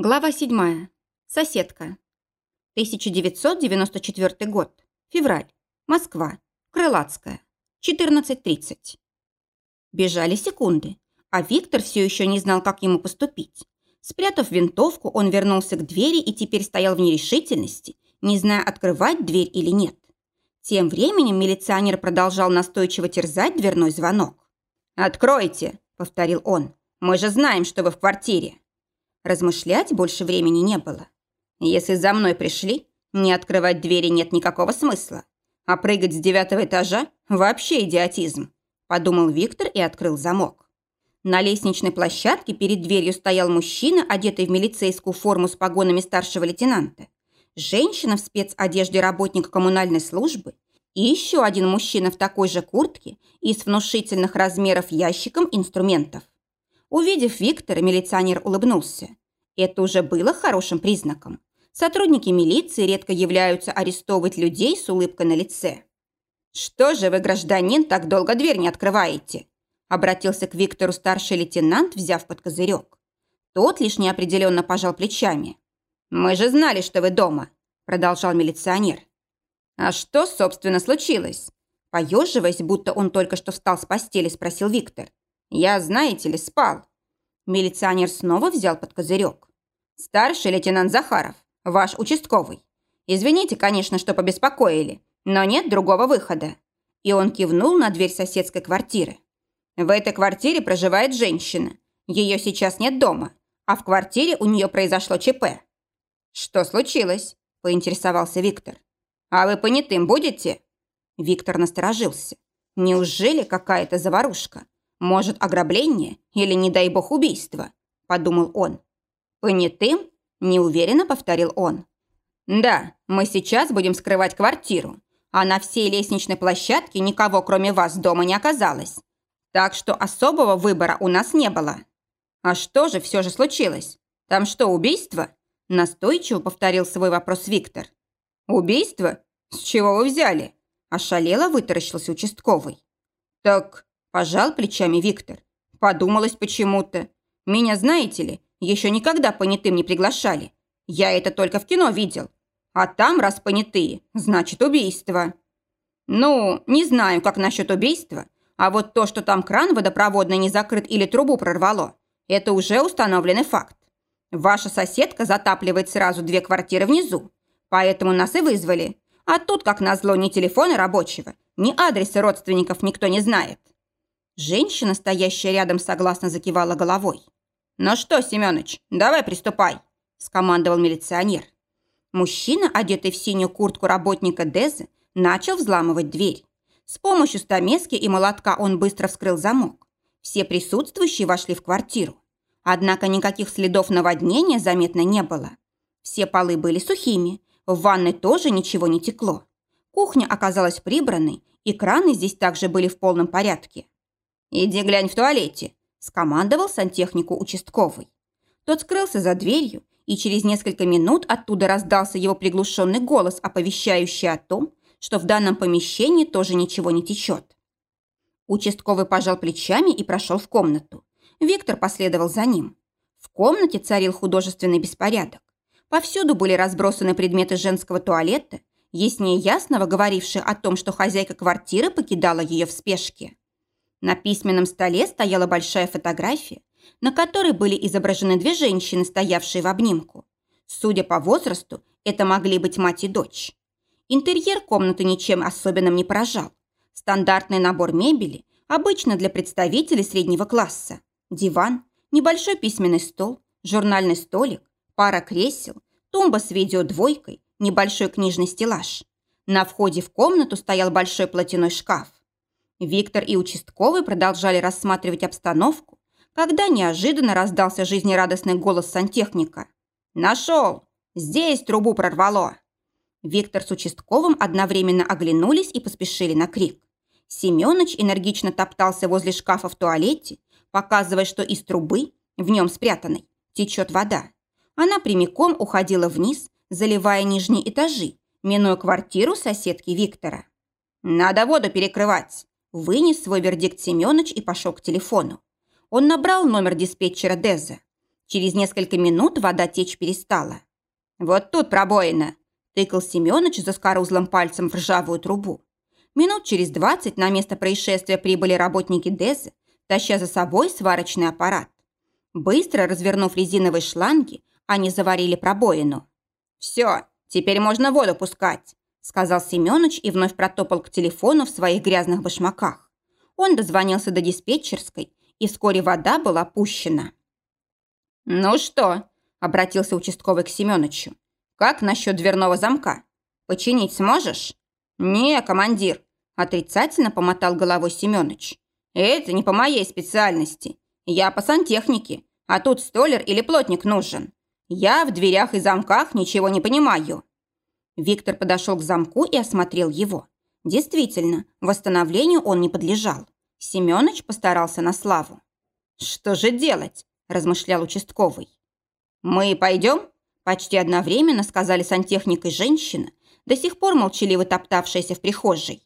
Глава 7. Соседка. 1994 год. Февраль. Москва. Крылатская. 14.30. Бежали секунды, а Виктор все еще не знал, как ему поступить. Спрятав винтовку, он вернулся к двери и теперь стоял в нерешительности, не зная, открывать дверь или нет. Тем временем милиционер продолжал настойчиво терзать дверной звонок. «Откройте!» – повторил он. «Мы же знаем, что вы в квартире!» Размышлять больше времени не было. Если за мной пришли, не открывать двери нет никакого смысла. А прыгать с девятого этажа – вообще идиотизм, подумал Виктор и открыл замок. На лестничной площадке перед дверью стоял мужчина, одетый в милицейскую форму с погонами старшего лейтенанта, женщина в спецодежде работника коммунальной службы и еще один мужчина в такой же куртке и с внушительных размеров ящиком инструментов. Увидев Виктора, милиционер улыбнулся. Это уже было хорошим признаком. Сотрудники милиции редко являются арестовывать людей с улыбкой на лице. «Что же вы, гражданин, так долго дверь не открываете?» Обратился к Виктору старший лейтенант, взяв под козырек. Тот лишь неопределенно пожал плечами. «Мы же знали, что вы дома», продолжал милиционер. «А что, собственно, случилось?» Поеживаясь, будто он только что встал с постели, спросил Виктор. Я, знаете ли, спал. Милиционер снова взял под козырек. Старший лейтенант Захаров, ваш участковый. Извините, конечно, что побеспокоили, но нет другого выхода. И он кивнул на дверь соседской квартиры. В этой квартире проживает женщина. Ее сейчас нет дома, а в квартире у нее произошло ЧП. Что случилось? Поинтересовался Виктор. А вы понятым будете? Виктор насторожился. Неужели какая-то заварушка? Может, ограбление или, не дай бог, убийство?» – подумал он. «Понятым?» – неуверенно повторил он. «Да, мы сейчас будем скрывать квартиру, а на всей лестничной площадке никого, кроме вас, дома не оказалось. Так что особого выбора у нас не было. А что же все же случилось? Там что, убийство?» Настойчиво повторил свой вопрос Виктор. «Убийство? С чего вы взяли?» Ошалело вытаращился участковый. «Так Пожал плечами Виктор. Подумалось почему-то. Меня, знаете ли, еще никогда понятым не приглашали. Я это только в кино видел. А там, раз понятые, значит убийство. Ну, не знаю, как насчет убийства, а вот то, что там кран водопроводный не закрыт или трубу прорвало, это уже установленный факт. Ваша соседка затапливает сразу две квартиры внизу, поэтому нас и вызвали. А тут, как назло, ни телефона рабочего, ни адреса родственников никто не знает. Женщина, стоящая рядом, согласно закивала головой. «Ну что, Семёныч, давай приступай», – скомандовал милиционер. Мужчина, одетый в синюю куртку работника Дезы, начал взламывать дверь. С помощью стамески и молотка он быстро вскрыл замок. Все присутствующие вошли в квартиру. Однако никаких следов наводнения заметно не было. Все полы были сухими, в ванной тоже ничего не текло. Кухня оказалась прибранной, и краны здесь также были в полном порядке. «Иди глянь в туалете», – скомандовал сантехнику участковый. Тот скрылся за дверью, и через несколько минут оттуда раздался его приглушенный голос, оповещающий о том, что в данном помещении тоже ничего не течет. Участковый пожал плечами и прошел в комнату. Виктор последовал за ним. В комнате царил художественный беспорядок. Повсюду были разбросаны предметы женского туалета, яснее ясного говорившие о том, что хозяйка квартиры покидала ее в спешке. На письменном столе стояла большая фотография, на которой были изображены две женщины, стоявшие в обнимку. Судя по возрасту, это могли быть мать и дочь. Интерьер комнаты ничем особенным не поражал. Стандартный набор мебели, обычно для представителей среднего класса. Диван, небольшой письменный стол, журнальный столик, пара кресел, тумба с видеодвойкой, небольшой книжный стеллаж. На входе в комнату стоял большой платяной шкаф. Виктор и участковый продолжали рассматривать обстановку, когда неожиданно раздался жизнерадостный голос сантехника. «Нашел! Здесь трубу прорвало!» Виктор с участковым одновременно оглянулись и поспешили на крик. Семёныч энергично топтался возле шкафа в туалете, показывая, что из трубы, в нем спрятанной, течет вода. Она прямиком уходила вниз, заливая нижние этажи, минуя квартиру соседки Виктора. «Надо воду перекрывать!» Вынес свой вердикт Семёныч и пошел к телефону. Он набрал номер диспетчера Деза. Через несколько минут вода течь перестала. «Вот тут пробоина!» – тыкал Семёныч заскорузлым пальцем в ржавую трубу. Минут через двадцать на место происшествия прибыли работники ДЭЗа, таща за собой сварочный аппарат. Быстро развернув резиновые шланги, они заварили пробоину. «Все, теперь можно воду пускать», – сказал Семёныч и вновь протопал к телефону в своих грязных башмаках. Он дозвонился до диспетчерской, и вскоре вода была пущена. «Ну что?» – обратился участковый к Семёнычу. «Как насчет дверного замка? Починить сможешь?» «Не, командир», – отрицательно помотал головой Семёныч. «Это не по моей специальности. Я по сантехнике, а тут столер или плотник нужен. Я в дверях и замках ничего не понимаю». Виктор подошел к замку и осмотрел его. Действительно, восстановлению он не подлежал. Семёныч постарался на славу. «Что же делать?» – размышлял участковый. «Мы пойдем?» – почти одновременно сказали сантехник и женщина, до сих пор молчаливо топтавшаяся в прихожей.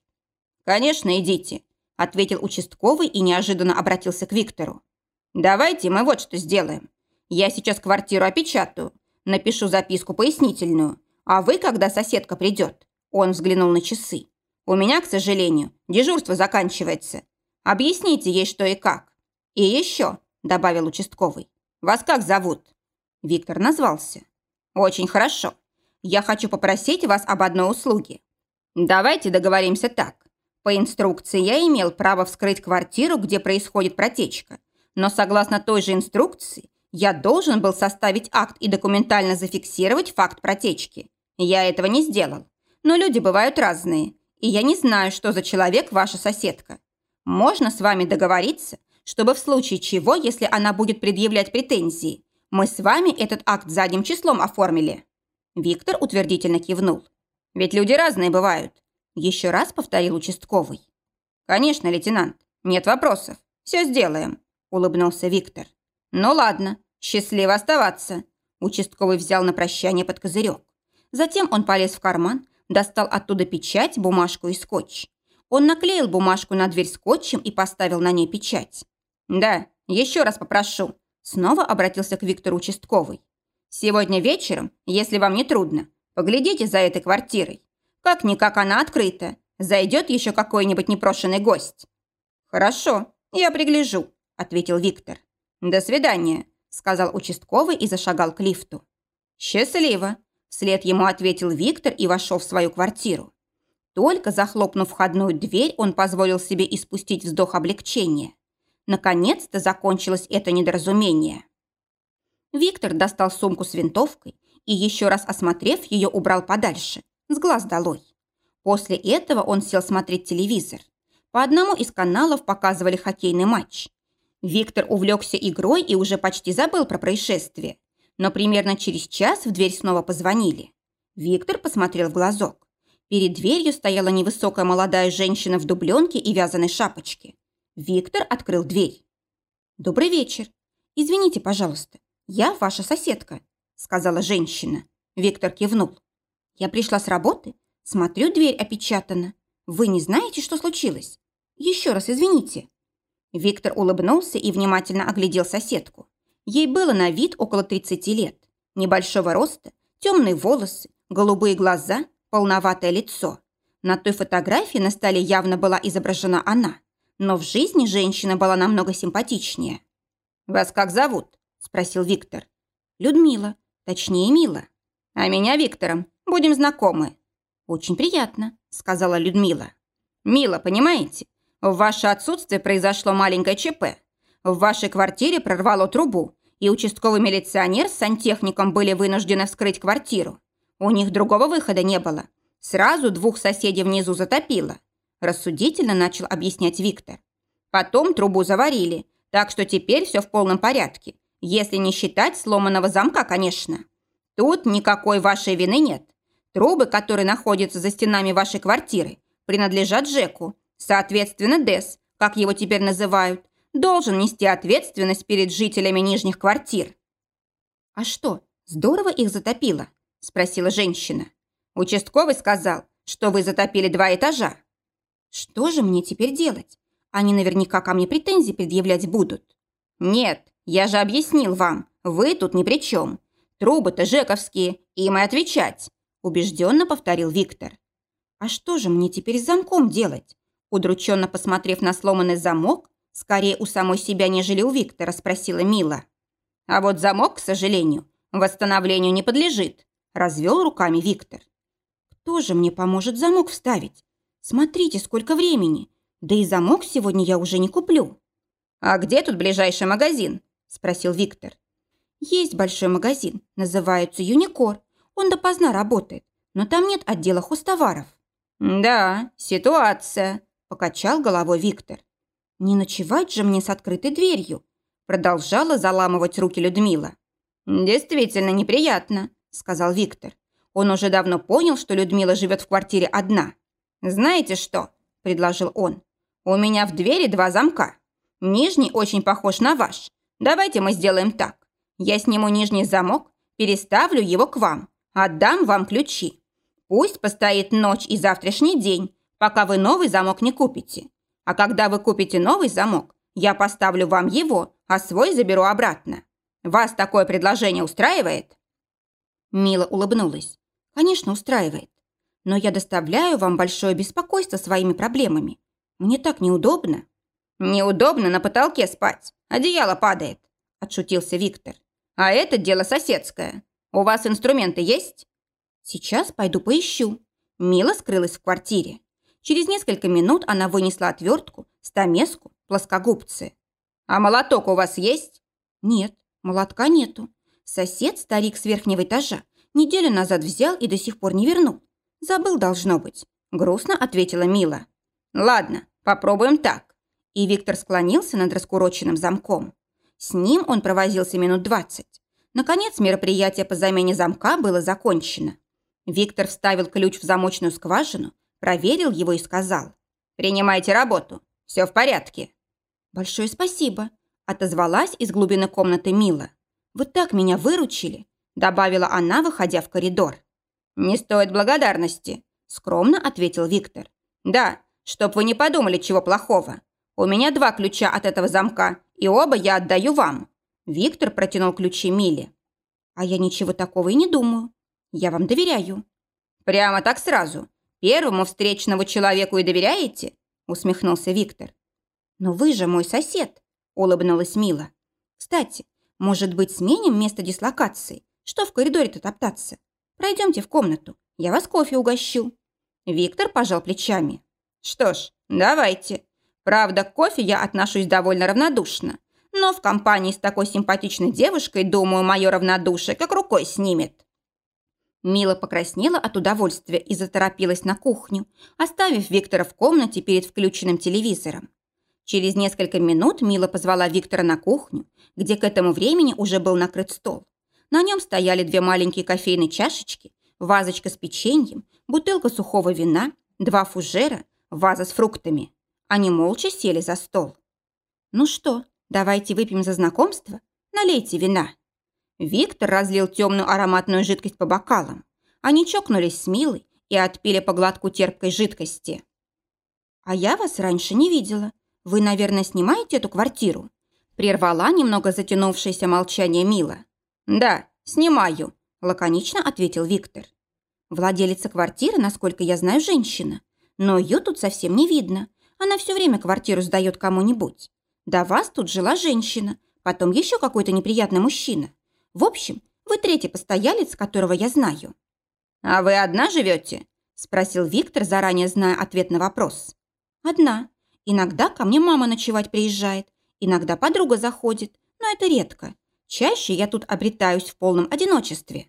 «Конечно, идите», – ответил участковый и неожиданно обратился к Виктору. «Давайте мы вот что сделаем. Я сейчас квартиру опечатаю, напишу записку пояснительную, а вы, когда соседка придет?» Он взглянул на часы. «У меня, к сожалению, дежурство заканчивается. Объясните ей, что и как. И еще, – добавил участковый. «Вас как зовут?» Виктор назвался. «Очень хорошо. Я хочу попросить вас об одной услуге. Давайте договоримся так. По инструкции я имел право вскрыть квартиру, где происходит протечка. Но согласно той же инструкции, я должен был составить акт и документально зафиксировать факт протечки. Я этого не сделал. Но люди бывают разные, и я не знаю, что за человек ваша соседка. Можно с вами договориться, чтобы в случае чего, если она будет предъявлять претензии, мы с вами этот акт задним числом оформили». Виктор утвердительно кивнул. «Ведь люди разные бывают», – еще раз повторил участковый. «Конечно, лейтенант, нет вопросов. Все сделаем», – улыбнулся Виктор. «Ну ладно, счастливо оставаться», – участковый взял на прощание под козырек. Затем он полез в карман, достал оттуда печать, бумажку и скотч. Он наклеил бумажку на дверь скотчем и поставил на ней печать. «Да, еще раз попрошу», – снова обратился к Виктору участковый. «Сегодня вечером, если вам не трудно, поглядите за этой квартирой. Как-никак она открыта. Зайдет еще какой-нибудь непрошенный гость». «Хорошо, я пригляжу», – ответил Виктор. «До свидания», – сказал участковый и зашагал к лифту. «Счастливо», – вслед ему ответил Виктор и вошел в свою квартиру. Только захлопнув входную дверь, он позволил себе испустить вздох облегчения. Наконец-то закончилось это недоразумение. Виктор достал сумку с винтовкой и, еще раз осмотрев ее, убрал подальше, с глаз долой. После этого он сел смотреть телевизор. По одному из каналов показывали хоккейный матч. Виктор увлекся игрой и уже почти забыл про происшествие. Но примерно через час в дверь снова позвонили. Виктор посмотрел в глазок. Перед дверью стояла невысокая молодая женщина в дубленке и вязаной шапочке. Виктор открыл дверь. «Добрый вечер. Извините, пожалуйста, я ваша соседка», сказала женщина. Виктор кивнул. «Я пришла с работы, смотрю, дверь опечатана. Вы не знаете, что случилось? Еще раз извините». Виктор улыбнулся и внимательно оглядел соседку. Ей было на вид около 30 лет. Небольшого роста, темные волосы, голубые глаза, полноватое лицо. На той фотографии на столе явно была изображена она – но в жизни женщина была намного симпатичнее. «Вас как зовут?» – спросил Виктор. «Людмила, точнее Мила. А меня Виктором. Будем знакомы». «Очень приятно», – сказала Людмила. «Мила, понимаете, в ваше отсутствие произошло маленькое ЧП. В вашей квартире прорвало трубу, и участковый милиционер с сантехником были вынуждены вскрыть квартиру. У них другого выхода не было. Сразу двух соседей внизу затопило рассудительно начал объяснять Виктор. Потом трубу заварили, так что теперь все в полном порядке, если не считать сломанного замка, конечно. Тут никакой вашей вины нет. Трубы, которые находятся за стенами вашей квартиры, принадлежат Жеку. Соответственно, ДЭС, как его теперь называют, должен нести ответственность перед жителями нижних квартир. «А что, здорово их затопило?» – спросила женщина. Участковый сказал, что вы затопили два этажа. Что же мне теперь делать? Они наверняка ко мне претензии предъявлять будут. Нет, я же объяснил вам. Вы тут ни при чем. Трубы-то жековские, им и отвечать», – убежденно повторил Виктор. «А что же мне теперь с замком делать?» Удрученно посмотрев на сломанный замок, скорее у самой себя, нежели у Виктора, спросила Мила. «А вот замок, к сожалению, восстановлению не подлежит», – развел руками Виктор. «Кто же мне поможет замок вставить? Смотрите, сколько времени. Да и замок сегодня я уже не куплю». «А где тут ближайший магазин?» – спросил Виктор. «Есть большой магазин, называется «Юникор». Он допоздна работает, но там нет отдела хостоваров». «Да, ситуация», – покачал головой Виктор. «Не ночевать же мне с открытой дверью», – продолжала заламывать руки Людмила. «Действительно неприятно», – сказал Виктор. Он уже давно понял, что Людмила живет в квартире одна. «Знаете что?» – предложил он. «У меня в двери два замка. Нижний очень похож на ваш. Давайте мы сделаем так. Я сниму нижний замок, переставлю его к вам, отдам вам ключи. Пусть постоит ночь и завтрашний день, пока вы новый замок не купите. А когда вы купите новый замок, я поставлю вам его, а свой заберу обратно. Вас такое предложение устраивает?» Мила улыбнулась. «Конечно, устраивает. Но я доставляю вам большое беспокойство своими проблемами. Мне так неудобно». «Неудобно на потолке спать. Одеяло падает», – отшутился Виктор. «А это дело соседское. У вас инструменты есть?» «Сейчас пойду поищу». Мила скрылась в квартире. Через несколько минут она вынесла отвертку, стамеску, плоскогубцы. «А молоток у вас есть?» «Нет, молотка нету. Сосед, старик с верхнего этажа, неделю назад взял и до сих пор не вернул. Забыл, должно быть», – грустно ответила Мила. «Ладно, попробуем так. И Виктор склонился над раскуроченным замком. С ним он провозился минут двадцать. Наконец мероприятие по замене замка было закончено. Виктор вставил ключ в замочную скважину, проверил его и сказал. «Принимайте работу. Все в порядке». «Большое спасибо», – отозвалась из глубины комнаты Мила. «Вы так меня выручили», – добавила она, выходя в коридор. «Не стоит благодарности», – скромно ответил Виктор. «Да, чтоб вы не подумали чего плохого. У меня два ключа от этого замка, и оба я отдаю вам». Виктор протянул ключи Миле. «А я ничего такого и не думаю. Я вам доверяю». «Прямо так сразу? Первому встречному человеку и доверяете?» усмехнулся Виктор. «Но вы же мой сосед», улыбнулась Мила. «Кстати, может быть, сменим место дислокации? Что в коридоре-то топтаться? Пройдемте в комнату, я вас кофе угощу». Виктор пожал плечами. «Что ж, давайте. Правда, к кофе я отношусь довольно равнодушно. Но в компании с такой симпатичной девушкой, думаю, мое равнодушие как рукой снимет. Мила покраснела от удовольствия и заторопилась на кухню, оставив Виктора в комнате перед включенным телевизором. Через несколько минут Мила позвала Виктора на кухню, где к этому времени уже был накрыт стол. На нем стояли две маленькие кофейные чашечки, вазочка с печеньем, бутылка сухого вина, два фужера, ваза с фруктами. Они молча сели за стол. «Ну что, давайте выпьем за знакомство? Налейте вина». Виктор разлил темную ароматную жидкость по бокалам. Они чокнулись с Милой и отпили по глотку терпкой жидкости. «А я вас раньше не видела. Вы, наверное, снимаете эту квартиру?» Прервала немного затянувшееся молчание Мила. «Да, снимаю», – лаконично ответил Виктор. «Владелица квартиры, насколько я знаю, женщина. Но ее тут совсем не видно. Она все время квартиру сдает кому-нибудь. До вас тут жила женщина, потом еще какой-то неприятный мужчина. В общем, вы третий постоялец, которого я знаю». «А вы одна живете?» – спросил Виктор, заранее зная ответ на вопрос. «Одна. Иногда ко мне мама ночевать приезжает, иногда подруга заходит, но это редко. Чаще я тут обретаюсь в полном одиночестве».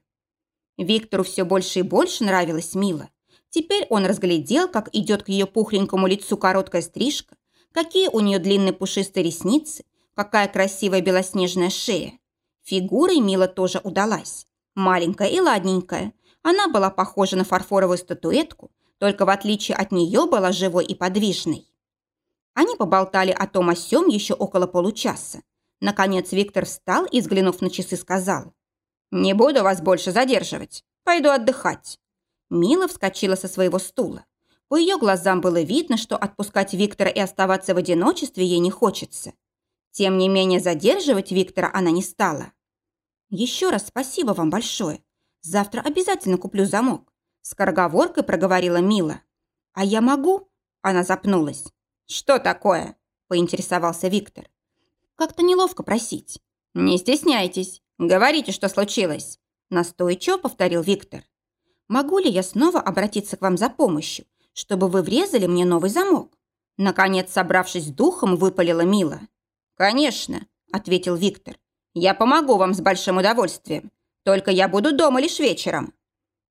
Виктору все больше и больше нравилась Мила. Теперь он разглядел, как идет к ее пухленькому лицу короткая стрижка, какие у нее длинные пушистые ресницы, какая красивая белоснежная шея. Фигурой Мила тоже удалась. Маленькая и ладненькая. Она была похожа на фарфоровую статуэтку, только в отличие от нее была живой и подвижной. Они поболтали о том о сём еще около получаса. Наконец Виктор встал и, взглянув на часы, сказал. «Не буду вас больше задерживать. Пойду отдыхать». Мила вскочила со своего стула. По ее глазам было видно, что отпускать Виктора и оставаться в одиночестве ей не хочется. Тем не менее задерживать Виктора она не стала. Еще раз спасибо вам большое. Завтра обязательно куплю замок. Скороговоркой проговорила Мила. А я могу? Она запнулась. Что такое? Поинтересовался Виктор. Как-то неловко просить. Не стесняйтесь. Говорите, что случилось. Настойчиво повторил Виктор. Могу ли я снова обратиться к вам за помощью, чтобы вы врезали мне новый замок? Наконец, собравшись с духом, выпалила Мила. «Конечно», – ответил Виктор. «Я помогу вам с большим удовольствием. Только я буду дома лишь вечером».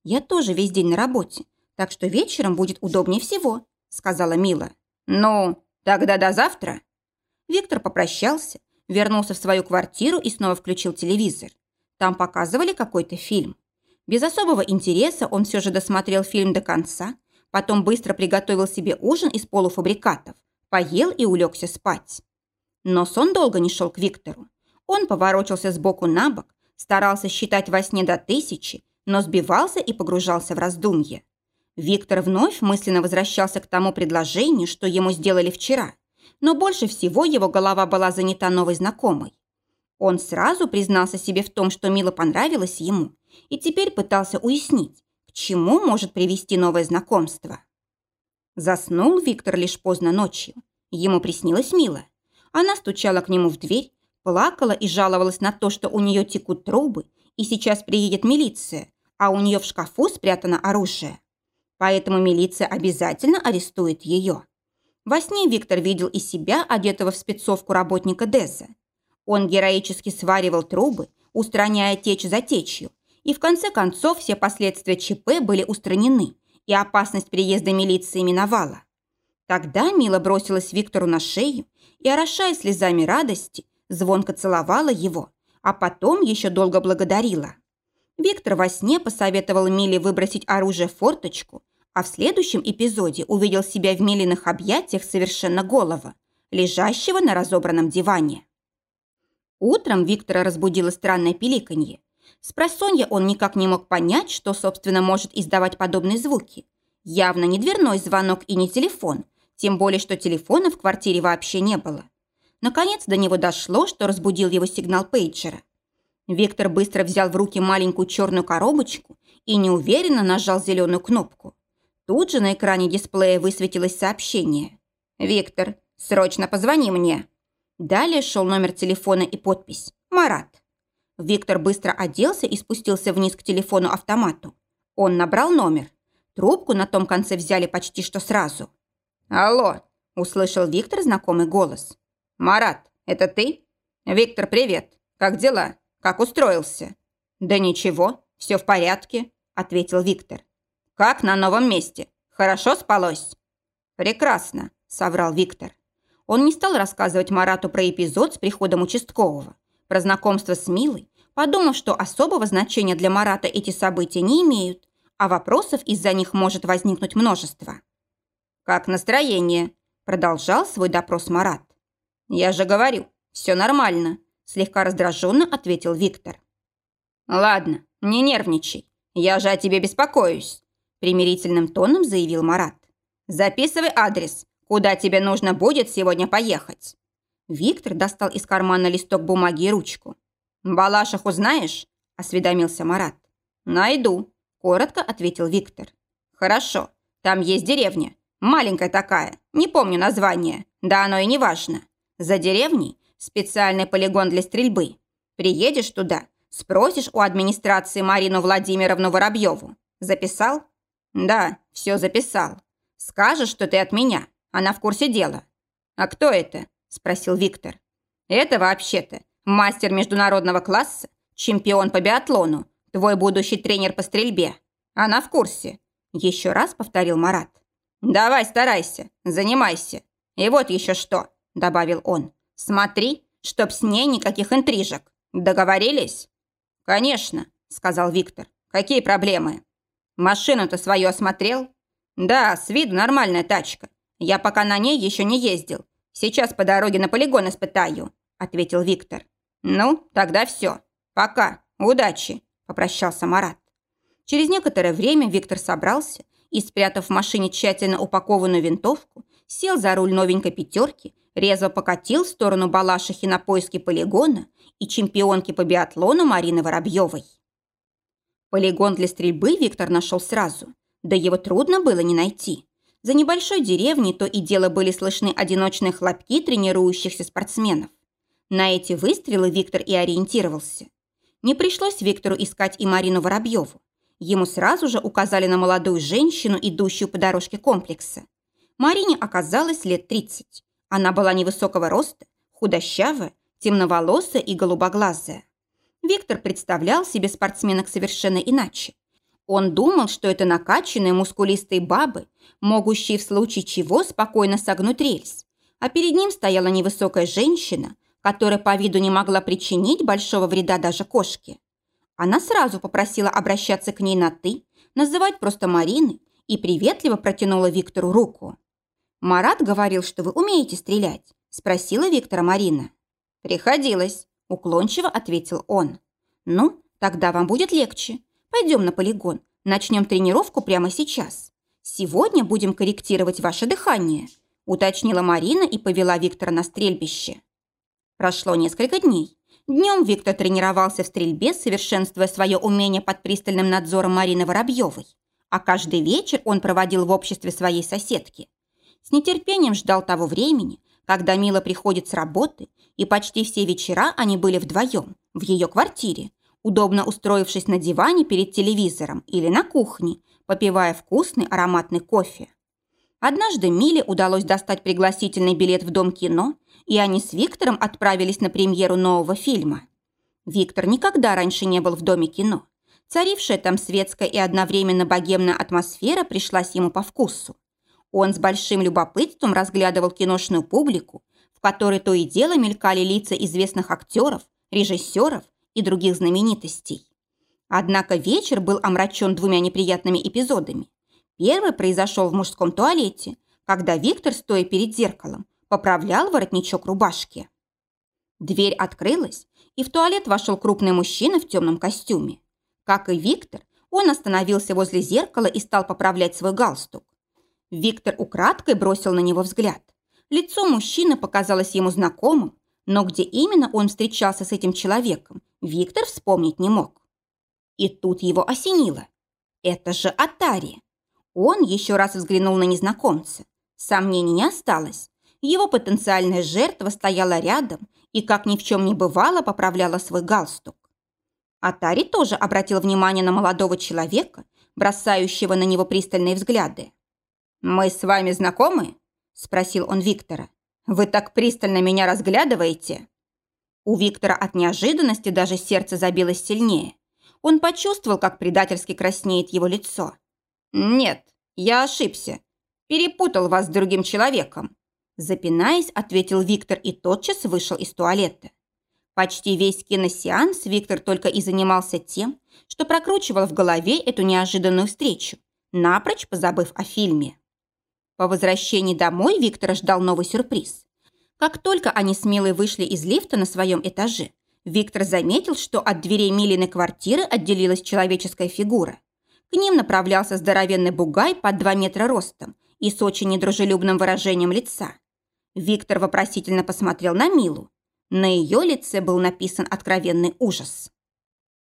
«Я тоже весь день на работе, так что вечером будет удобнее всего», – сказала Мила. «Ну, тогда до завтра». Виктор попрощался, вернулся в свою квартиру и снова включил телевизор. Там показывали какой-то фильм. Без особого интереса он все же досмотрел фильм до конца, потом быстро приготовил себе ужин из полуфабрикатов, поел и улегся спать. Но сон долго не шел к Виктору. Он поворочился сбоку на бок, старался считать во сне до тысячи, но сбивался и погружался в раздумье. Виктор вновь мысленно возвращался к тому предложению, что ему сделали вчера, но больше всего его голова была занята новой знакомой. Он сразу признался себе в том, что Мила понравилась ему, и теперь пытался уяснить, к чему может привести новое знакомство. Заснул Виктор лишь поздно ночью. Ему приснилась Мила. Она стучала к нему в дверь, плакала и жаловалась на то, что у нее текут трубы, и сейчас приедет милиция, а у нее в шкафу спрятано оружие. Поэтому милиция обязательно арестует ее. Во сне Виктор видел и себя, одетого в спецовку работника Деза. Он героически сваривал трубы, устраняя течь за течью, и в конце концов все последствия ЧП были устранены, и опасность приезда милиции миновала. Тогда Мила бросилась Виктору на шею и, орошая слезами радости, звонко целовала его, а потом еще долго благодарила. Виктор во сне посоветовал Миле выбросить оружие в форточку, а в следующем эпизоде увидел себя в Милиных объятиях совершенно голого, лежащего на разобранном диване. Утром Виктора разбудило странное пиликанье. С просонья он никак не мог понять, что, собственно, может издавать подобные звуки. Явно не дверной звонок и не телефон, тем более, что телефона в квартире вообще не было. Наконец до него дошло, что разбудил его сигнал пейджера. Виктор быстро взял в руки маленькую черную коробочку и неуверенно нажал зеленую кнопку. Тут же на экране дисплея высветилось сообщение. «Виктор, срочно позвони мне». Далее шел номер телефона и подпись «Марат». Виктор быстро оделся и спустился вниз к телефону-автомату. Он набрал номер. Трубку на том конце взяли почти что сразу. «Алло!» – услышал Виктор знакомый голос. «Марат, это ты?» «Виктор, привет. Как дела? Как устроился?» «Да ничего, все в порядке», – ответил Виктор. «Как на новом месте? Хорошо спалось?» «Прекрасно», – соврал Виктор. Он не стал рассказывать Марату про эпизод с приходом участкового, про знакомство с Милой, подумав, что особого значения для Марата эти события не имеют, а вопросов из-за них может возникнуть множество. «Как настроение?» – продолжал свой допрос Марат. «Я же говорю, все нормально», – слегка раздраженно ответил Виктор. «Ладно, не нервничай, я же о тебе беспокоюсь», – примирительным тоном заявил Марат. «Записывай адрес, куда тебе нужно будет сегодня поехать». Виктор достал из кармана листок бумаги и ручку. «Балашиху знаешь?» – осведомился Марат. «Найду», – коротко ответил Виктор. «Хорошо, там есть деревня. Маленькая такая, не помню название. Да оно и не важно. За деревней специальный полигон для стрельбы. Приедешь туда, спросишь у администрации Марину Владимировну Воробьеву. Записал? Да, все записал. Скажешь, что ты от меня. Она в курсе дела. А кто это? Спросил Виктор. Это вообще-то мастер международного класса, чемпион по биатлону, твой будущий тренер по стрельбе. Она в курсе. Еще раз повторил Марат. «Давай, старайся, занимайся. И вот еще что», – добавил он. «Смотри, чтоб с ней никаких интрижек. Договорились?» «Конечно», – сказал Виктор. «Какие проблемы?» «Машину-то свою осмотрел?» «Да, с виду нормальная тачка. Я пока на ней еще не ездил. Сейчас по дороге на полигон испытаю», – ответил Виктор. «Ну, тогда все. Пока. Удачи», – попрощался Марат. Через некоторое время Виктор собрался и, спрятав в машине тщательно упакованную винтовку, сел за руль новенькой пятерки, резво покатил в сторону Балашихи на поиски полигона и чемпионки по биатлону Марины Воробьевой. Полигон для стрельбы Виктор нашел сразу, да его трудно было не найти. За небольшой деревней то и дело были слышны одиночные хлопки тренирующихся спортсменов. На эти выстрелы Виктор и ориентировался. Не пришлось Виктору искать и Марину Воробьеву. Ему сразу же указали на молодую женщину, идущую по дорожке комплекса. Марине оказалось лет 30. Она была невысокого роста, худощавая, темноволосая и голубоглазая. Виктор представлял себе спортсменок совершенно иначе. Он думал, что это накачанные мускулистые бабы, могущие в случае чего спокойно согнуть рельс, а перед ним стояла невысокая женщина, которая по виду не могла причинить большого вреда даже кошке. Она сразу попросила обращаться к ней на «ты», называть просто Мариной и приветливо протянула Виктору руку. «Марат говорил, что вы умеете стрелять?» – спросила Виктора Марина. «Приходилось», – уклончиво ответил он. «Ну, тогда вам будет легче. Пойдем на полигон. Начнем тренировку прямо сейчас. Сегодня будем корректировать ваше дыхание», – уточнила Марина и повела Виктора на стрельбище. Прошло несколько дней. Днем Виктор тренировался в стрельбе, совершенствуя свое умение под пристальным надзором Марины Воробьевой. А каждый вечер он проводил в обществе своей соседки. С нетерпением ждал того времени, когда Мила приходит с работы, и почти все вечера они были вдвоем, в ее квартире, удобно устроившись на диване перед телевизором или на кухне, попивая вкусный ароматный кофе. Однажды Миле удалось достать пригласительный билет в Дом кино, и они с Виктором отправились на премьеру нового фильма. Виктор никогда раньше не был в Доме кино. Царившая там светская и одновременно богемная атмосфера пришлась ему по вкусу. Он с большим любопытством разглядывал киношную публику, в которой то и дело мелькали лица известных актеров, режиссеров и других знаменитостей. Однако вечер был омрачен двумя неприятными эпизодами. Первый произошел в мужском туалете, когда Виктор, стоя перед зеркалом, поправлял воротничок рубашки. Дверь открылась, и в туалет вошел крупный мужчина в темном костюме. Как и Виктор, он остановился возле зеркала и стал поправлять свой галстук. Виктор украдкой бросил на него взгляд. Лицо мужчины показалось ему знакомым, но где именно он встречался с этим человеком, Виктор вспомнить не мог. И тут его осенило. Это же Атари. Он еще раз взглянул на незнакомца. Сомнений не осталось. Его потенциальная жертва стояла рядом и, как ни в чем не бывало, поправляла свой галстук. Атари тоже обратил внимание на молодого человека, бросающего на него пристальные взгляды. «Мы с вами знакомы?» – спросил он Виктора. «Вы так пристально меня разглядываете?» У Виктора от неожиданности даже сердце забилось сильнее. Он почувствовал, как предательски краснеет его лицо. «Нет, я ошибся. Перепутал вас с другим человеком». Запинаясь, ответил Виктор и тотчас вышел из туалета. Почти весь киносеанс Виктор только и занимался тем, что прокручивал в голове эту неожиданную встречу, напрочь позабыв о фильме. По возвращении домой Виктора ждал новый сюрприз. Как только они с Милой вышли из лифта на своем этаже, Виктор заметил, что от дверей Милиной квартиры отделилась человеческая фигура. К ним направлялся здоровенный бугай под 2 метра ростом и с очень недружелюбным выражением лица. Виктор вопросительно посмотрел на Милу. На ее лице был написан откровенный ужас.